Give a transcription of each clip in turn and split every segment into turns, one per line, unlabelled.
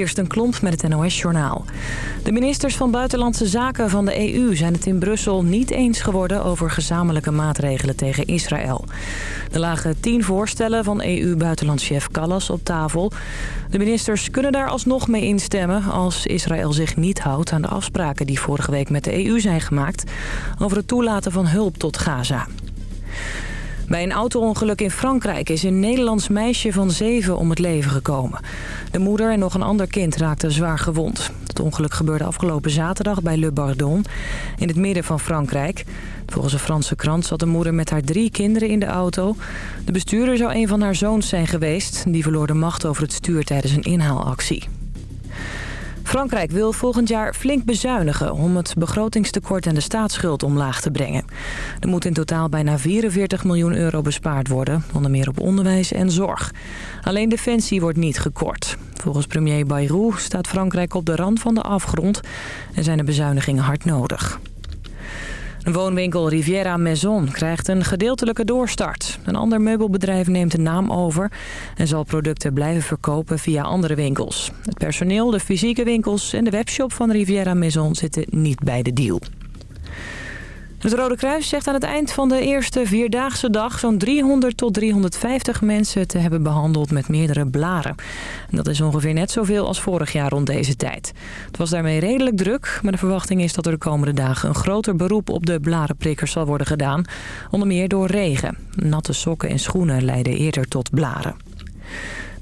Eerst een klomp met het NOS-journaal. De ministers van Buitenlandse Zaken van de EU zijn het in Brussel niet eens geworden over gezamenlijke maatregelen tegen Israël. Er lagen tien voorstellen van EU-buitenlandchef Callas op tafel. De ministers kunnen daar alsnog mee instemmen als Israël zich niet houdt aan de afspraken die vorige week met de EU zijn gemaakt over het toelaten van hulp tot Gaza. Bij een auto-ongeluk in Frankrijk is een Nederlands meisje van zeven om het leven gekomen. De moeder en nog een ander kind raakten zwaar gewond. Het ongeluk gebeurde afgelopen zaterdag bij Le Bardon, in het midden van Frankrijk. Volgens een Franse krant zat de moeder met haar drie kinderen in de auto. De bestuurder zou een van haar zoons zijn geweest. Die verloor de macht over het stuur tijdens een inhaalactie. Frankrijk wil volgend jaar flink bezuinigen om het begrotingstekort en de staatsschuld omlaag te brengen. Er moet in totaal bijna 44 miljoen euro bespaard worden, onder meer op onderwijs en zorg. Alleen defensie wordt niet gekort. Volgens premier Bayrou staat Frankrijk op de rand van de afgrond en zijn de bezuinigingen hard nodig. Woonwinkel Riviera Maison krijgt een gedeeltelijke doorstart. Een ander meubelbedrijf neemt de naam over... en zal producten blijven verkopen via andere winkels. Het personeel, de fysieke winkels en de webshop van Riviera Maison zitten niet bij de deal. Het Rode Kruis zegt aan het eind van de eerste Vierdaagse dag... zo'n 300 tot 350 mensen te hebben behandeld met meerdere blaren. dat is ongeveer net zoveel als vorig jaar rond deze tijd. Het was daarmee redelijk druk, maar de verwachting is dat er de komende dagen... een groter beroep op de blarenprikkers zal worden gedaan. Onder meer door regen. Natte sokken en schoenen leiden eerder tot blaren.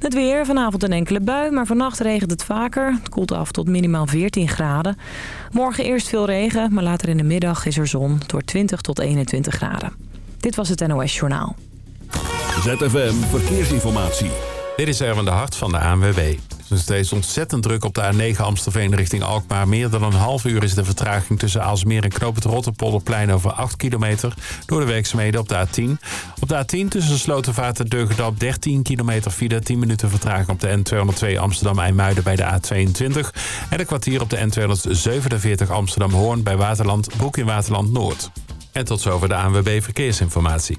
Het weer, vanavond een enkele bui, maar vannacht regent het vaker. Het koelt af tot minimaal 14 graden. Morgen eerst veel regen, maar later in de middag is er zon door 20 tot 21 graden. Dit was het NOS Journaal.
ZFM Verkeersinformatie.
Dit is Erwin de Hart van de ANWB. Het is ontzettend druk op de A9 Amstelveen richting Alkmaar. Meer dan een half uur is de vertraging tussen Aalsmeer en Knoop het Rotterpolderplein over 8 kilometer door de werkzaamheden op de A10. Op de A10 tussen Slotenvaart en Deugedam 13 kilometer file, 10 minuten vertraging op de N202 Amsterdam-IJmuiden bij de A22. En een kwartier op de N247 Amsterdam-Hoorn bij Waterland, Broek in Waterland Noord. En tot zover de ANWB Verkeersinformatie.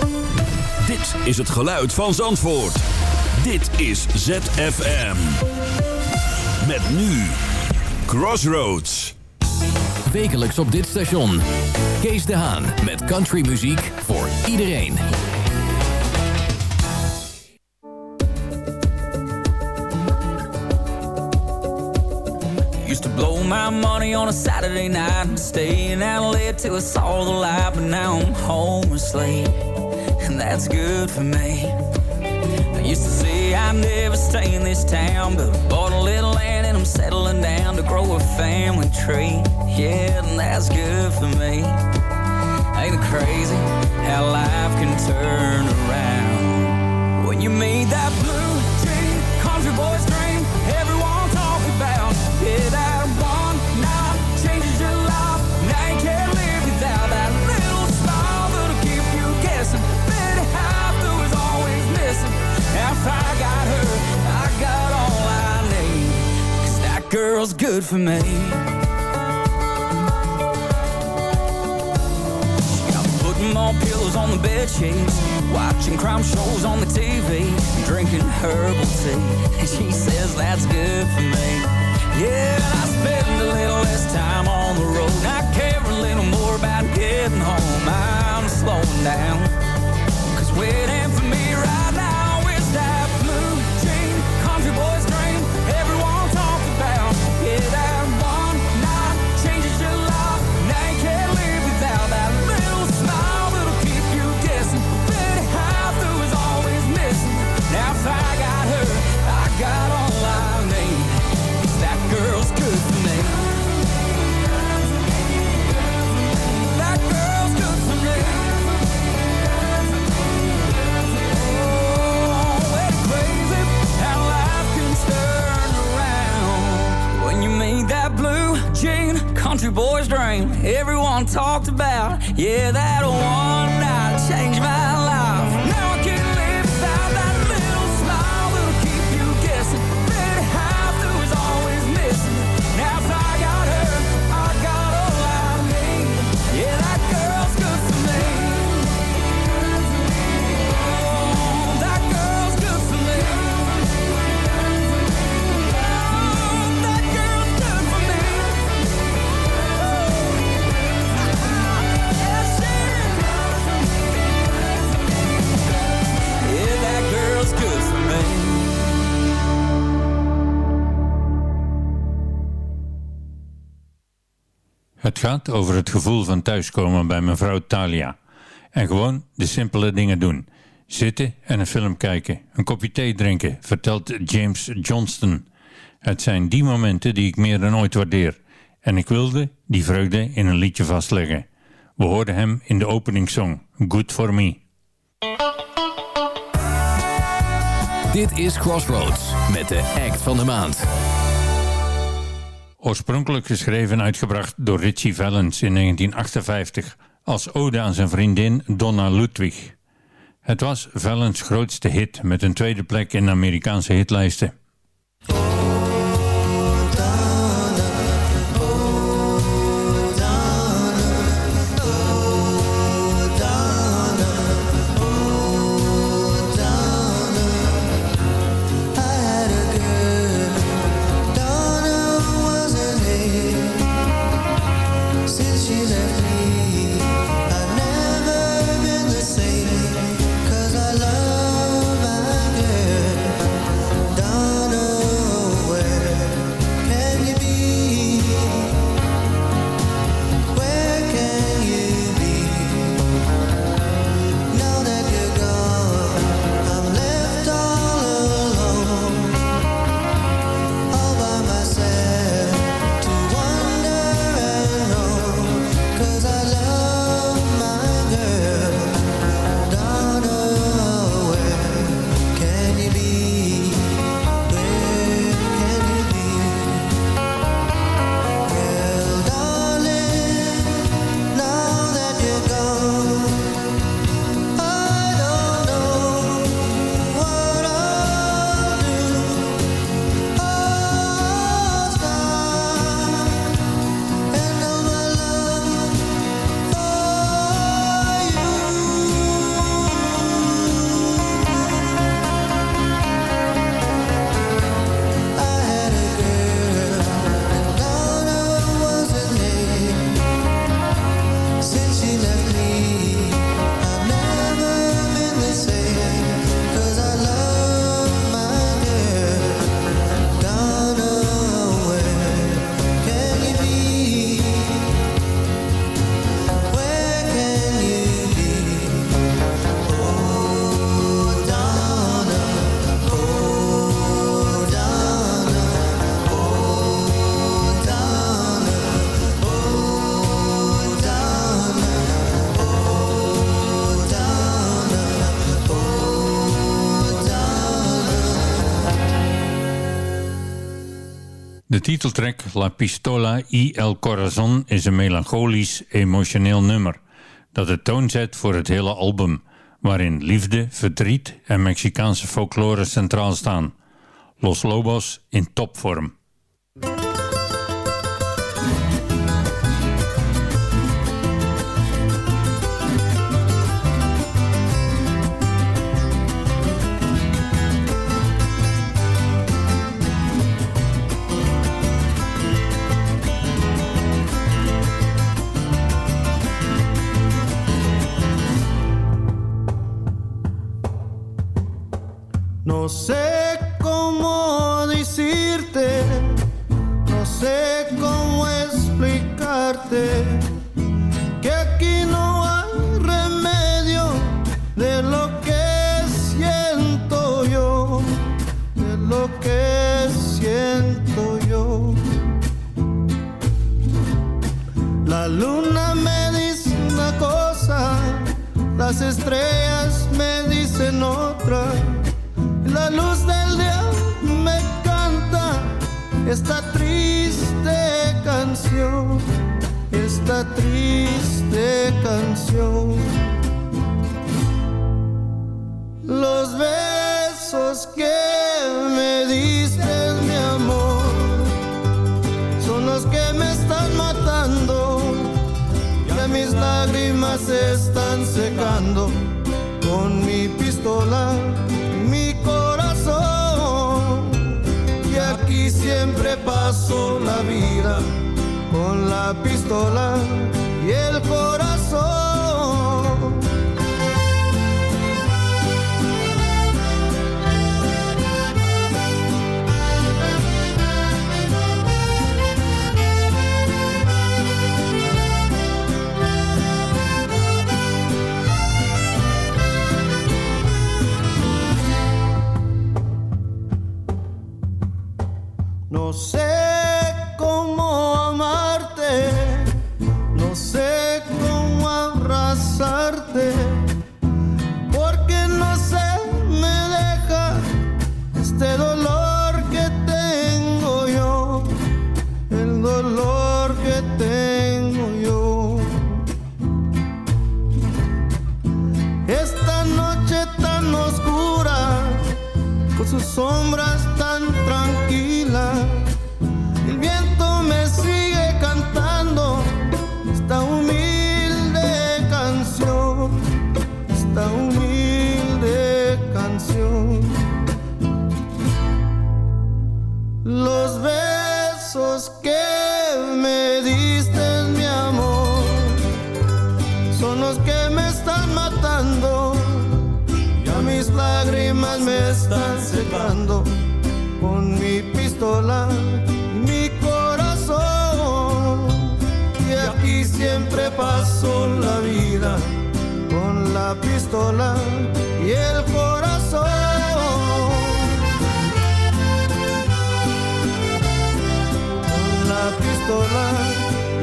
Dit is het geluid van Zandvoort. Dit is ZFM. Met nu Crossroads.
Wekelijks op dit station. Kees de Haan met countrymuziek voor iedereen.
Used to blow my money on a Saturday night Staying out late till I saw the light But now I'm home asleep And that's good for me. I used to say I'd never stay in this town But I bought a little land and I'm settling down To grow a family tree. Yeah, and that's good for me. Ain't it crazy how life can turn around? When you made that blue girl's good for me more pillows on the bed sheets Watching crime shows on the TV Drinking herbal tea. And she says that's good for me. Yeah, I spend a little less time on the road I care a little more about getting home. I'm slowing down Cause waiting for me boy's dream. Everyone talked about, yeah, that one night changed my
gaat over het gevoel van thuiskomen bij mevrouw Talia. En gewoon de simpele dingen doen. Zitten en een film kijken. Een kopje thee drinken, vertelt James Johnston. Het zijn die momenten die ik meer dan ooit waardeer. En ik wilde die vreugde in een liedje vastleggen. We hoorden hem in de openingssong Good For Me.
Dit is Crossroads met de act van de maand.
Oorspronkelijk geschreven en uitgebracht door Richie Valens in 1958 als ode aan zijn vriendin Donna Ludwig. Het was Valens grootste hit met een tweede plek in de Amerikaanse hitlijsten. Titeltrack La Pistola y el Corazon is een melancholisch, emotioneel nummer dat de toon zet voor het hele album, waarin liefde, verdriet en Mexicaanse folklore centraal staan. Los Lobos in topvorm.
No sé cómo decirte, no sé cómo explicarte canción. Los besos que me diste, mi amor, son los que me están matando. Ya mis lágrimas se están secando con mi pistola, mi corazón. Y aquí siempre paso la vida con la pistola sombra pistola, mi corazón. Y aquí siempre paso la vida con la pistola y el corazón. Con la pistola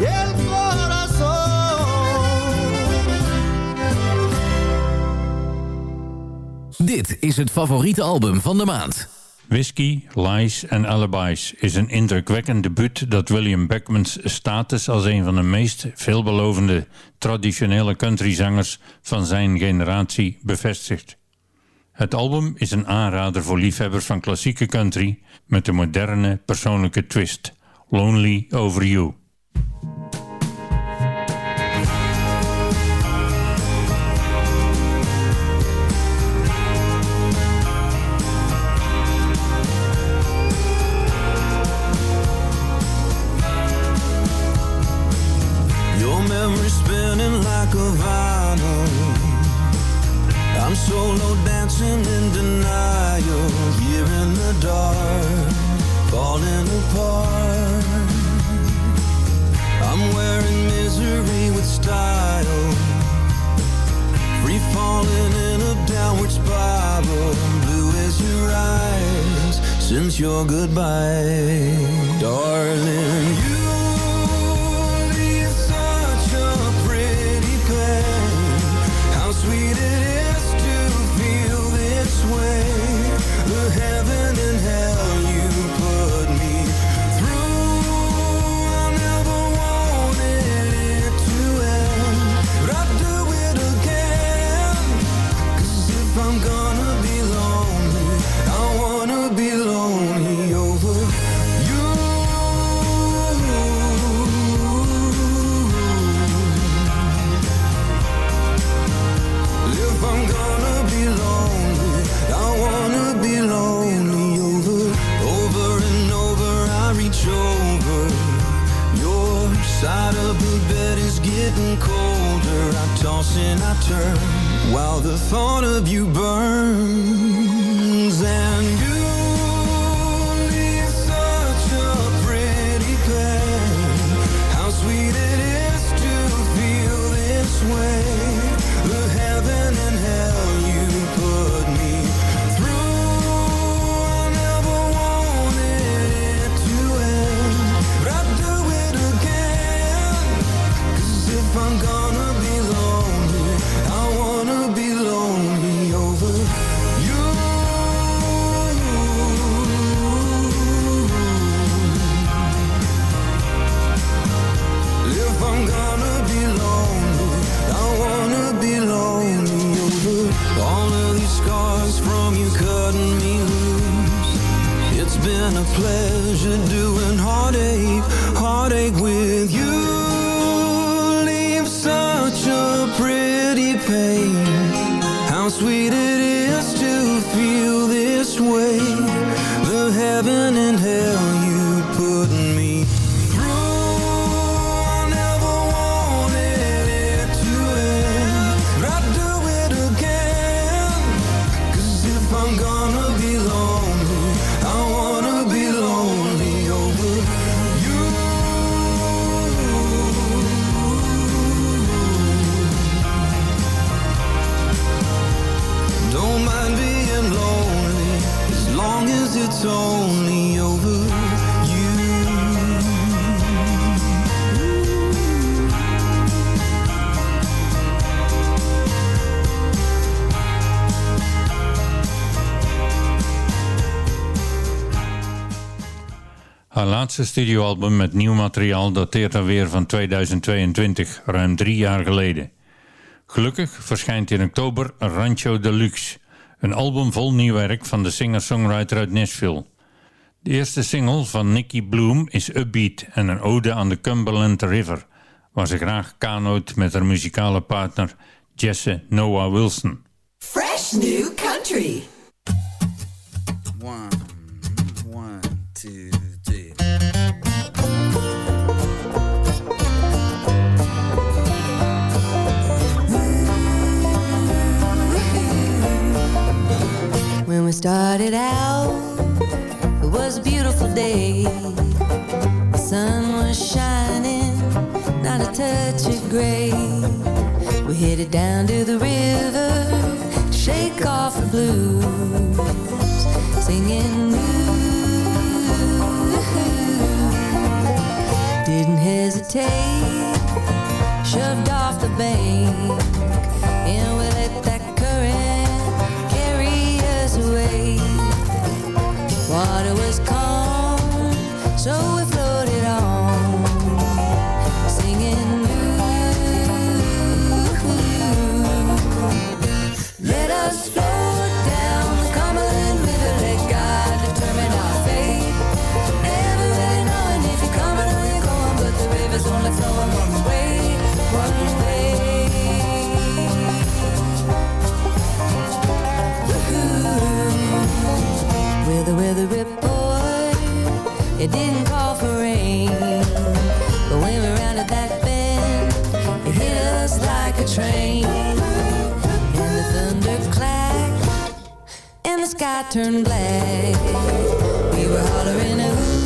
y el corazón.
Dit is het favoriete album van de maand.
Whiskey, Lies and Alibis is een indrukwekkend debuut dat William Beckmans status als een van de meest veelbelovende traditionele countryzangers van zijn generatie bevestigt. Het album is een aanrader voor liefhebbers van klassieke country met een moderne persoonlijke twist. Lonely Over You.
Vinyl. I'm solo dancing in denial, here in the dark, falling apart. I'm wearing misery with style, free falling in a downward spiral. Blue as your eyes, since your goodbye, darling. You in I turn while the thought of you burns. Doing heartache, heartache with you. Leave such a pretty pain. How sweet
laatste studioalbum met nieuw materiaal dateert alweer van 2022, ruim drie jaar geleden. Gelukkig verschijnt in oktober Rancho Deluxe, een album vol nieuw werk van de singer-songwriter uit Nashville. De eerste single van Nicky Bloom is Upbeat en een ode aan de Cumberland River, waar ze graag kanoot met haar muzikale partner Jesse Noah Wilson.
Fresh new country.
One,
started out, it was a beautiful day. The sun was shining, not a touch of gray. We headed down to the river, to shake off the blues, singing. Ooh, didn't hesitate, shoved off the bank, it didn't call for rain. But when we rounded that bend, it hit us like a train. And the thunder clacked, and the sky turned black. We were hollering, ooh,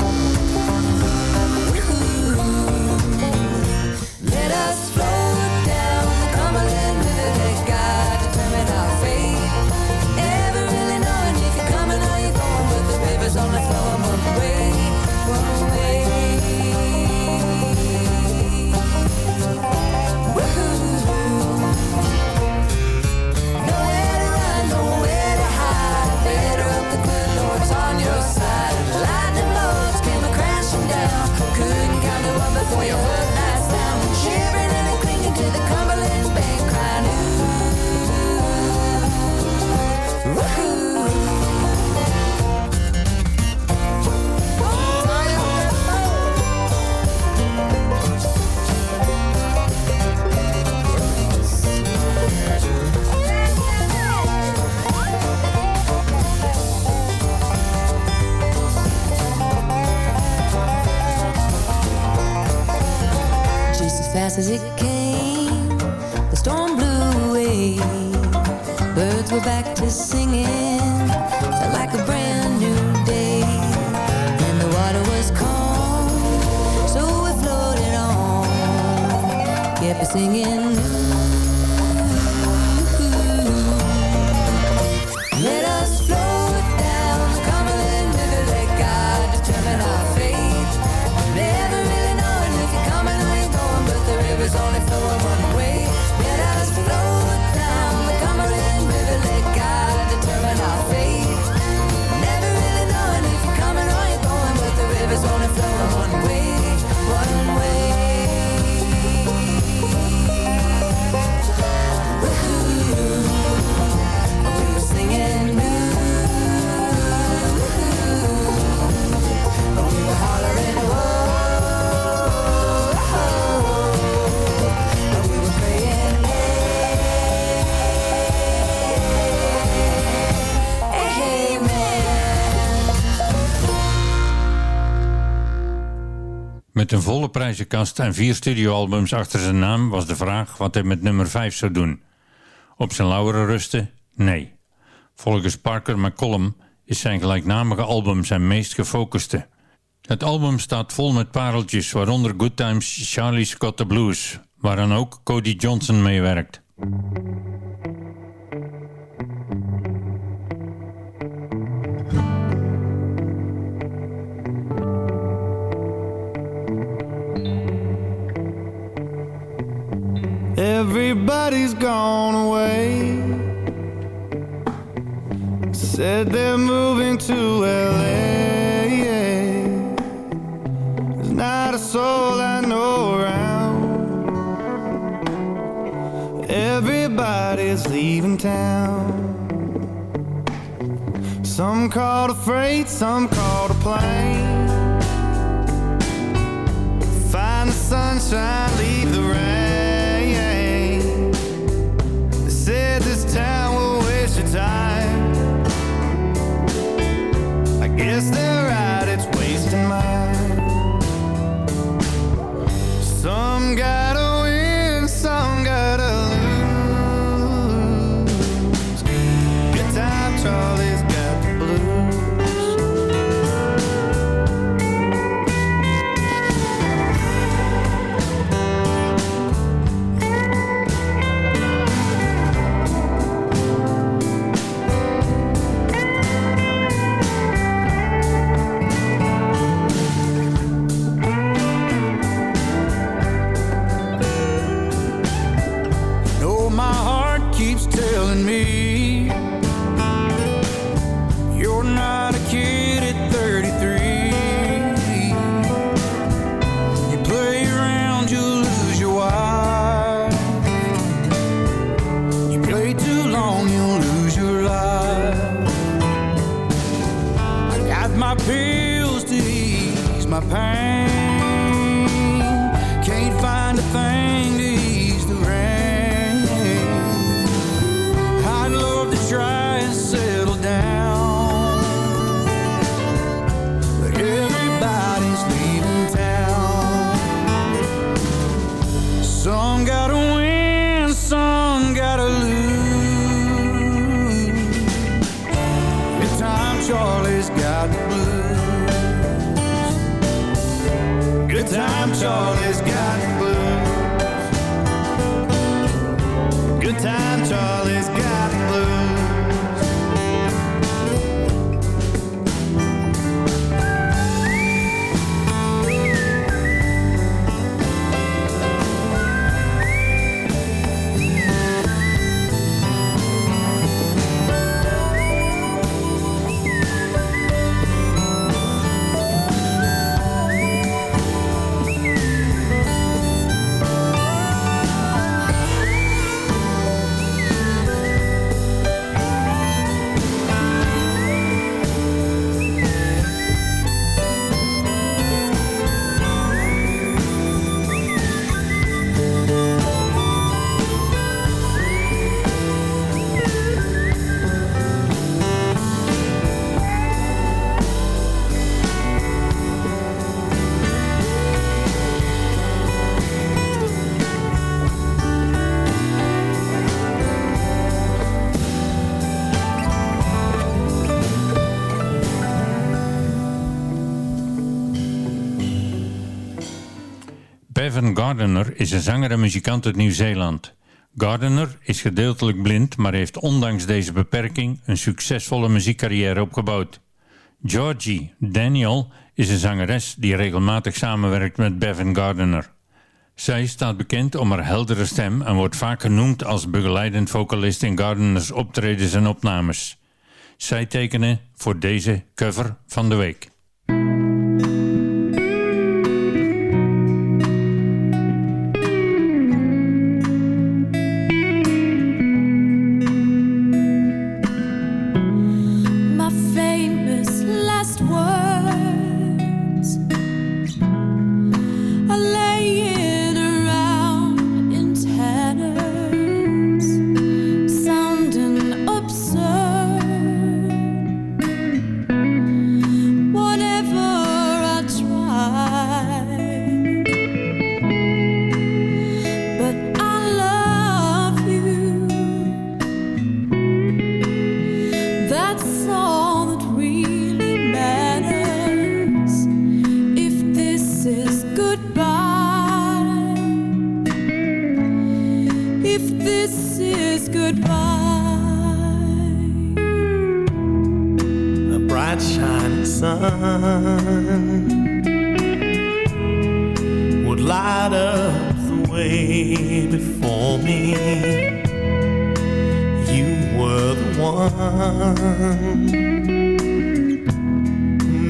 volle prijzenkast en vier studioalbums achter zijn naam was de vraag wat hij met nummer 5 zou doen. Op zijn lauweren rusten? Nee. Volgens Parker McCollum is zijn gelijknamige album zijn meest gefocuste. Het album staat vol met pareltjes, waaronder Good Times Charlie's Got the Blues, waaraan ook Cody Johnson meewerkt.
Everybody's gone away. Said they're moving to LA. There's not a soul I know around. Everybody's leaving town. Some called a freight, some called a plane. Find the sunshine, leave the rain. Is there
Bevan Gardiner is een zanger en muzikant uit Nieuw-Zeeland. Gardiner is gedeeltelijk blind, maar heeft ondanks deze beperking een succesvolle muziekcarrière opgebouwd. Georgie Daniel is een zangeres die regelmatig samenwerkt met Bevan Gardiner. Zij staat bekend om haar heldere stem en wordt vaak genoemd als begeleidend vocalist in Gardiners optredens en opnames. Zij tekenen voor deze cover van de week.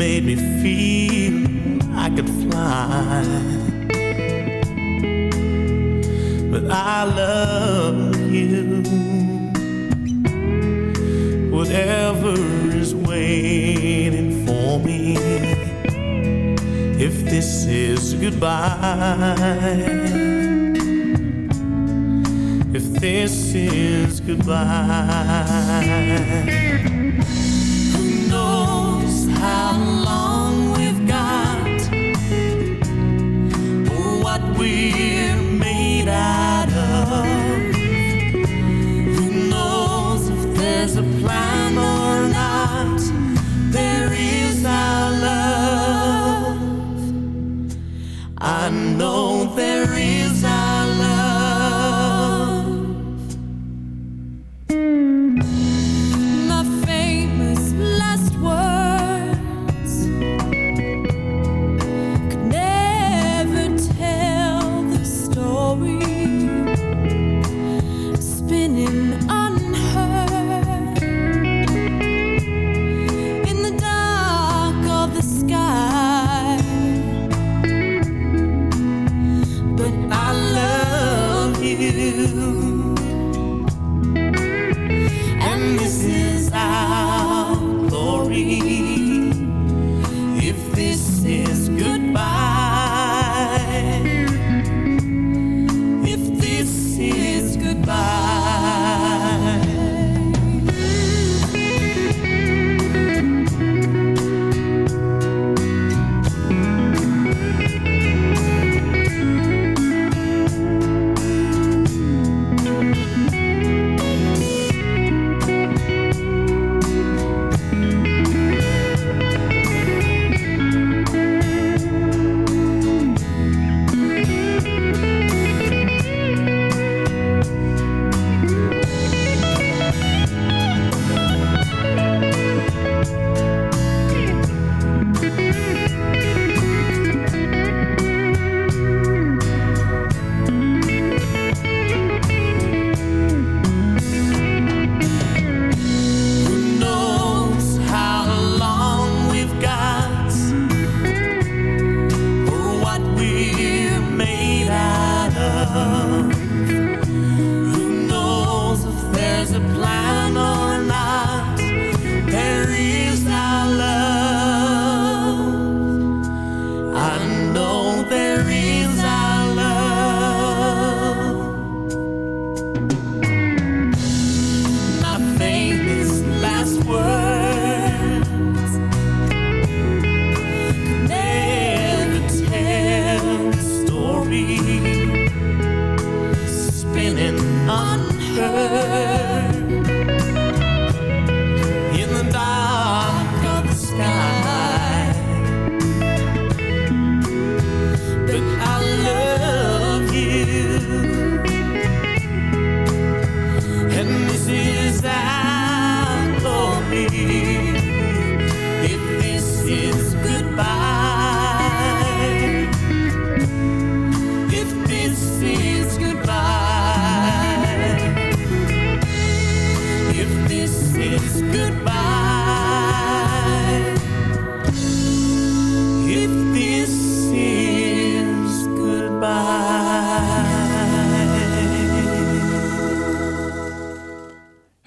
Made me feel I could fly. But I love you. Whatever is waiting for me if this is goodbye. If this is goodbye. We're made out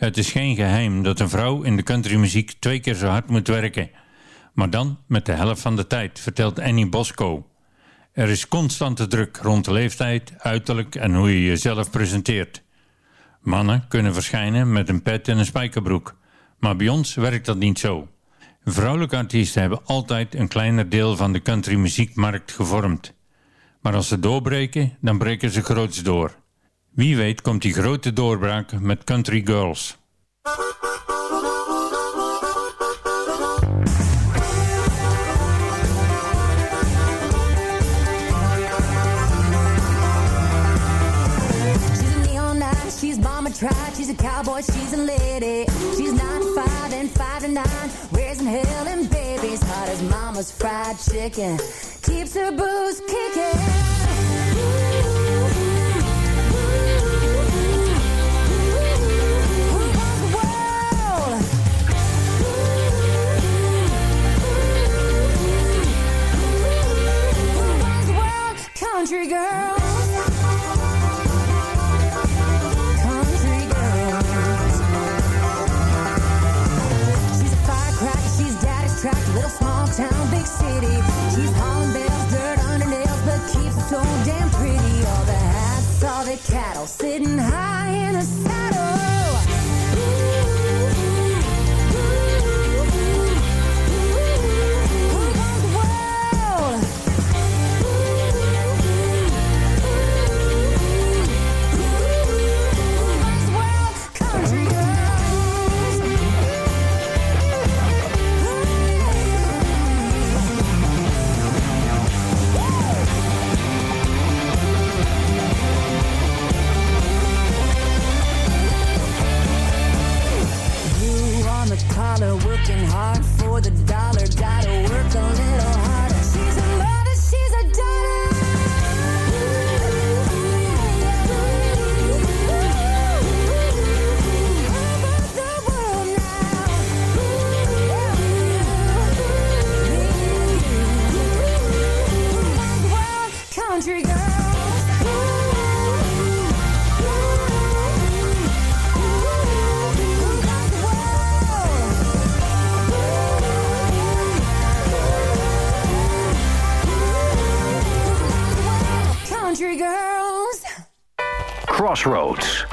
Het is geen geheim dat een vrouw in de countrymuziek twee keer zo hard moet werken. Maar dan met de helft van de tijd, vertelt Annie Bosco. Er is constante druk rond de leeftijd, uiterlijk en hoe je jezelf presenteert. Mannen kunnen verschijnen met een pet en een spijkerbroek. Maar bij ons werkt dat niet zo. Vrouwelijke artiesten hebben altijd een kleiner deel van de countrymuziekmarkt gevormd. Maar als ze doorbreken, dan breken ze groots door. Wie weet komt die grote doorbraak met Country Girls.
She's a cowboy, she's a lady. She's and five to nine. Raising hell and babies hot as mama's fried chicken keeps her booze kicking. Country girls. Country girls. She's a firecracker, she's daddy's track, little small town, big city. She's hauling bells, dirt under nails, but keeps it so damn pretty. All the hats, all the cattle, sitting high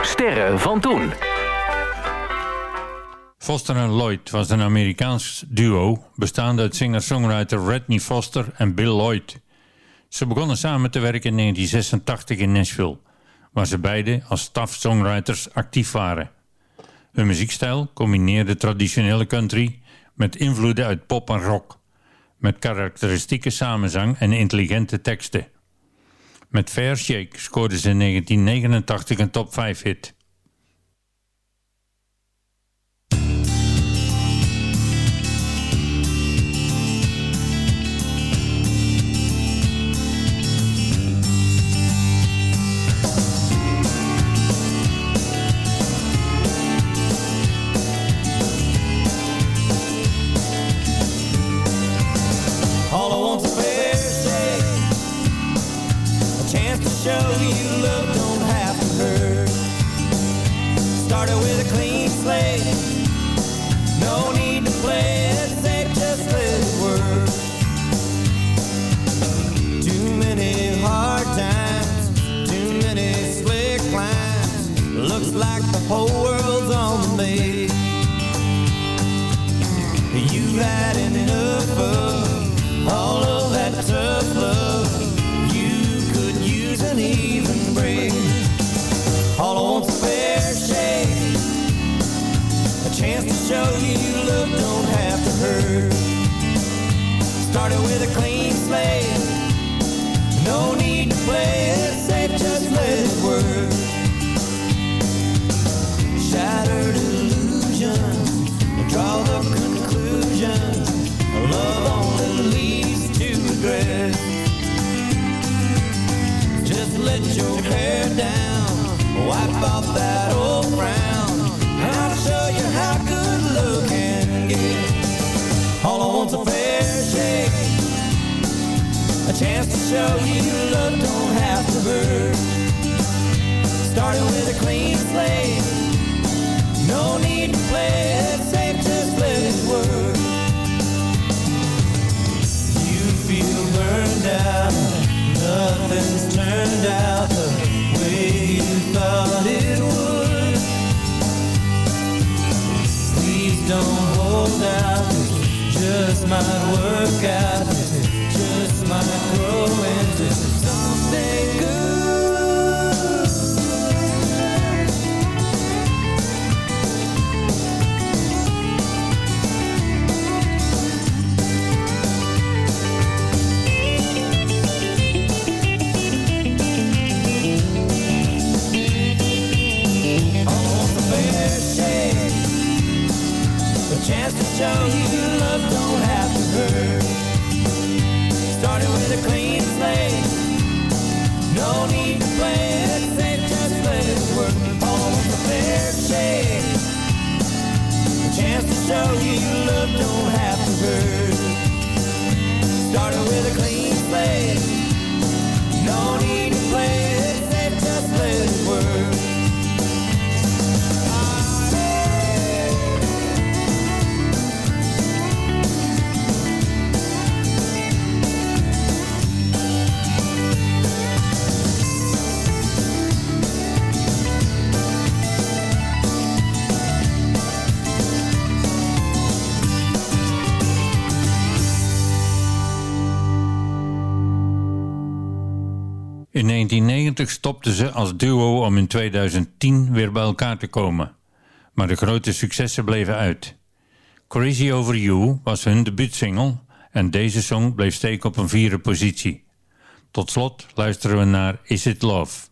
Sterren van toen.
Foster en Lloyd was een Amerikaans duo bestaande uit singer-songwriter Rodney Foster en Bill Lloyd. Ze begonnen samen te werken in 1986 in Nashville, waar ze beide als staff-songwriters actief waren. Hun muziekstijl combineerde traditionele country met invloeden uit pop en rock, met karakteristieke samenzang en intelligente teksten. Met Fair Shake scoorden ze in 1989 een top 5 hit.
Show you love don't have to hurt. Started with a clean slate, no need to play it safe, just let it work. Too many hard times, too many slick lines. Looks like the whole world's on make. You've had hair down, wipe off that old frown. I'll show you how good love can get. All I want's a fair shake, a chance to show you love don't have to hurt. Started with a clean slate, no need to play it safe, just let it work. You feel burned out, nothing's turned out the way you thought it would. Please don't hold out, it just might work out, it just might grow 1990 stopten ze als duo om in 2010 weer bij elkaar te komen. Maar de grote successen bleven uit. Crazy Over You was hun debuutsingle en deze song bleef steken op een vierde positie. Tot slot luisteren we naar Is It Love?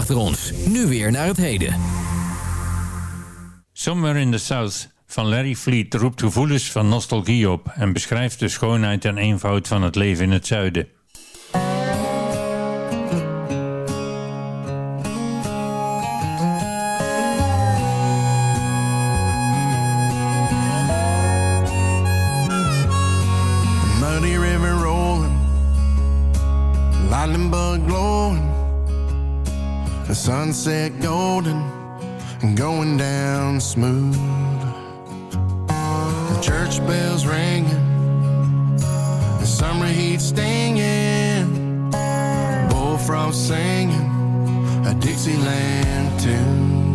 achter ons. Nu weer naar het heden.
Somewhere in the South van Larry Fleet roept gevoelens van nostalgie op... en beschrijft de schoonheid en eenvoud van het leven in het zuiden...
singing a Dixieland tune.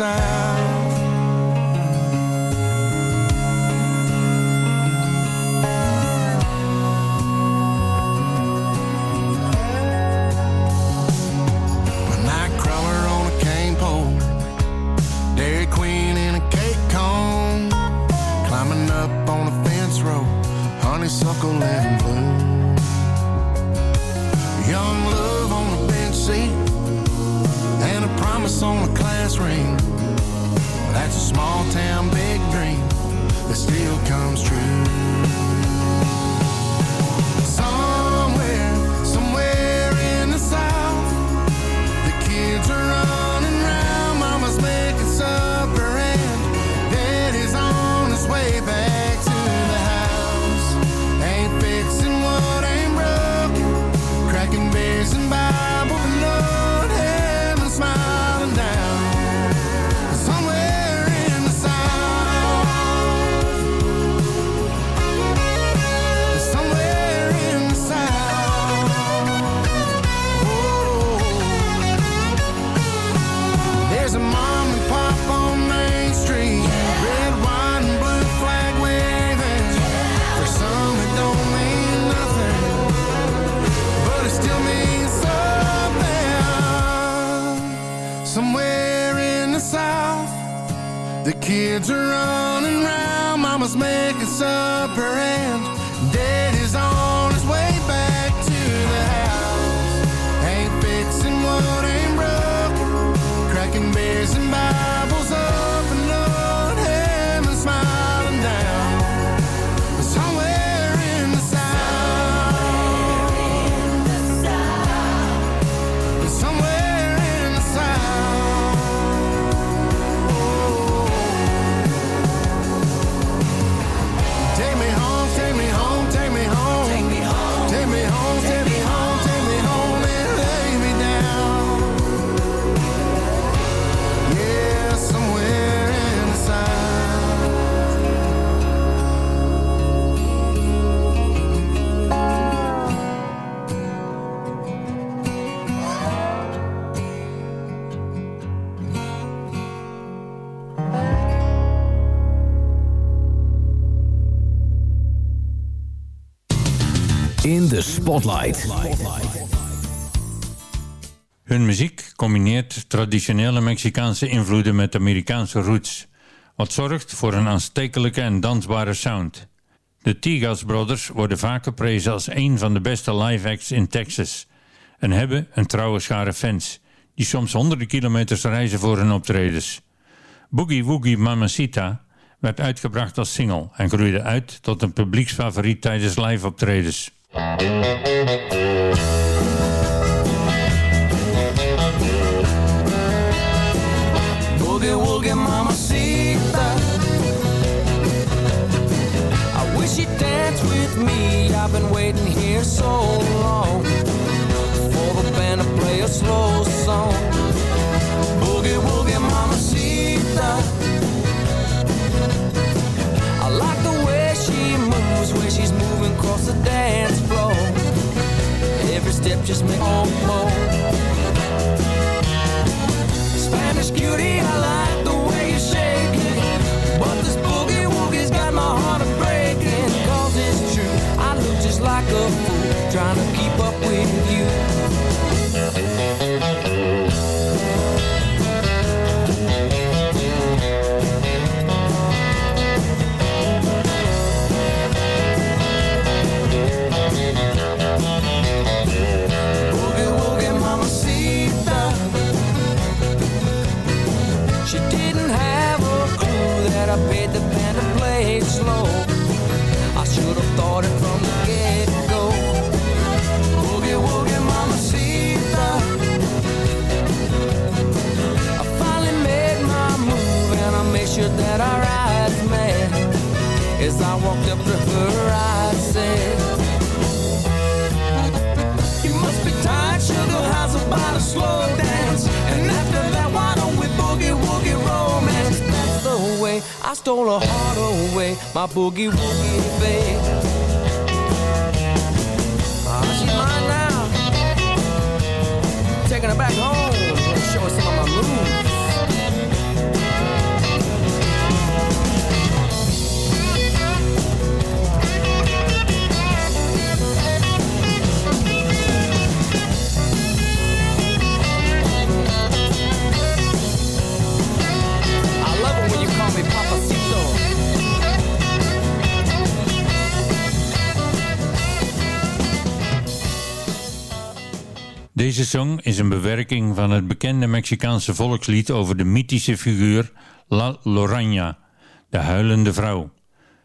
sign kids are running
Spotlight.
Hun muziek combineert traditionele Mexicaanse invloeden met Amerikaanse roots, wat zorgt voor een aanstekelijke en dansbare sound. De Tigas Brothers worden vaak geprezen als een van de beste live acts in Texas en hebben een trouwe schare fans, die soms honderden kilometers reizen voor hun optredens. Boogie Woogie Mamacita werd uitgebracht als single en groeide uit tot een publieksfavoriet tijdens live optredens.
Boogie woogie mamacita I wish you'd dance with me. I've been waiting here so long For the band to play a slow song. Boogie woogie mamacita across the dance floor Every step just makes oh. Spanish cutie, I like stole her heart away, my boogie woogie babe.
Deze song is een bewerking van het bekende Mexicaanse volkslied over de mythische figuur La Loraña, de huilende vrouw.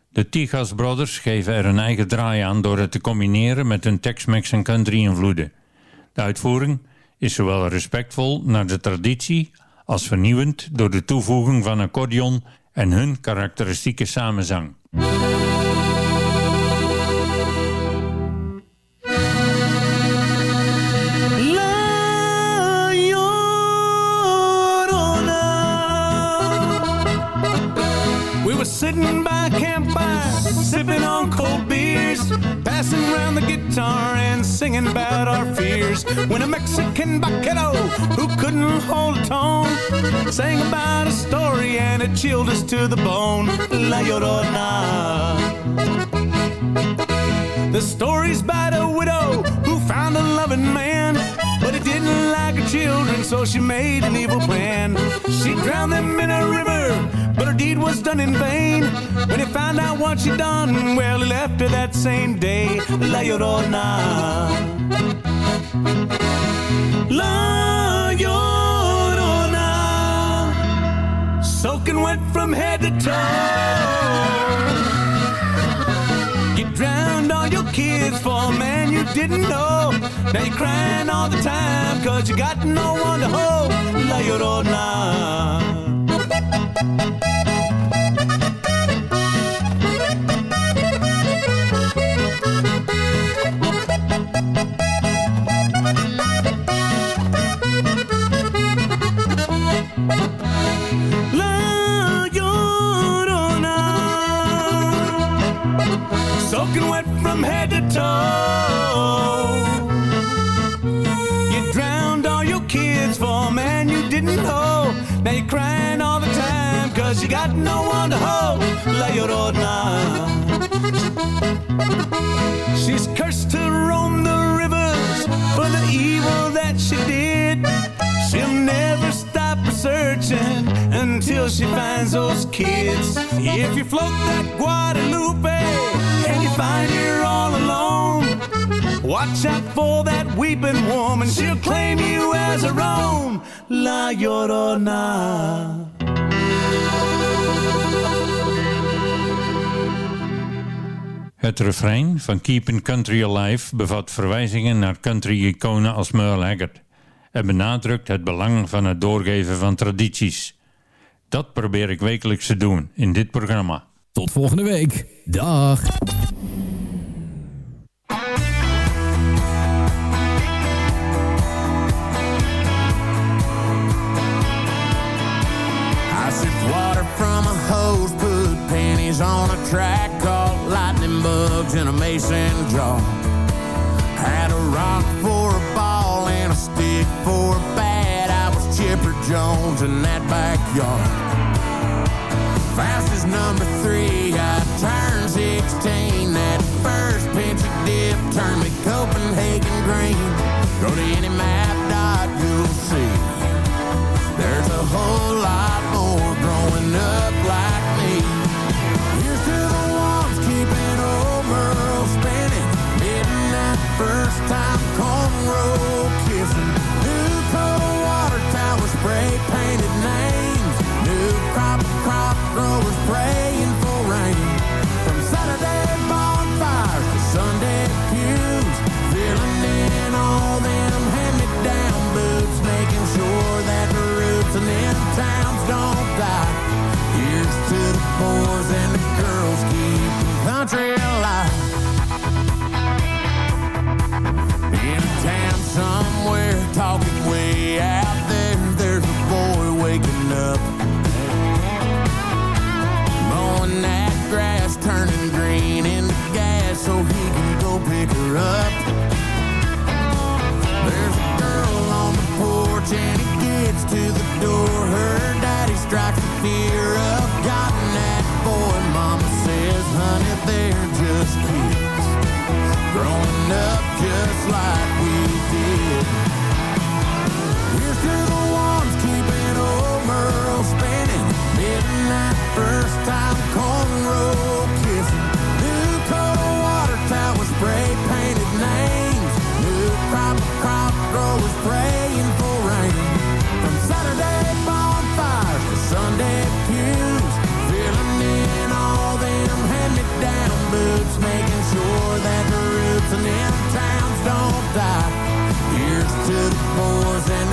De Tigas Brothers geven er een eigen draai aan door het te combineren met hun Tex-Mex en country invloeden. De uitvoering is zowel respectvol naar de traditie als vernieuwend door de toevoeging van accordeon en hun karakteristieke samenzang.
Were sitting by a campfire, sipping on cold beers, passing around the guitar and singing about our fears. When a Mexican vaquero who couldn't hold a tone sang about a story and it chilled us to the bone. La Llorona. The story's about a widow who found a loving man, but didn't like her children, so she made an evil plan. She drowned them in a river, but her deed was done in vain. When he found out what she'd done, well, he left her that same day. La Llorona. La Llorona. Soaking wet from head to toe. You drowned all your kids for a man you didn't know. Now you're crying all the time cause you got no one to hold. La Llorona. Kids. If you float that Guadalupe and you find her all alone, watch out for that weeping woman. She'll claim you as her own. La Llorona.
Het refrein van Keeping Country Alive bevat verwijzingen naar country-iconen als Merle Haggard en benadrukt het belang van het doorgeven van tradities. Dat probeer ik wekelijks te doen in dit programma.
Tot volgende week. Dag.
I sipped water from a hose, put pennies on a track, caught lightning bugs in a mason jar. Had a rock for a ball and a stick for a bat. Chipper Jones in that backyard. Fast as number three, I turned 16. That first pinch of dip turned me pick her up. There's a girl on the porch and he gets to the door. Her daddy strikes the fear of God and that boy. Mama says, honey, they're just kids. Growing up just like we did. Here's to the ones keeping over spinning. Midnight first time cornrow Listening towns don't die. Here's to the boys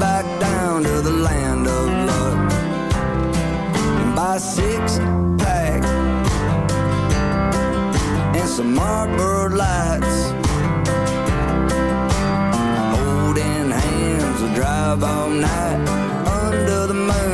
back down to the land of luck, and buy six pack and some Marlboro lights. Holding hands, we'll drive all night under the moon